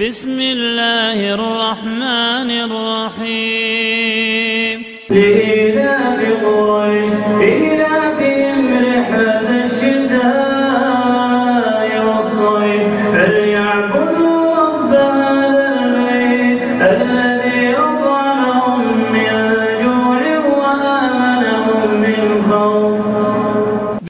بسم الله الرحمن الرحيم. في قريش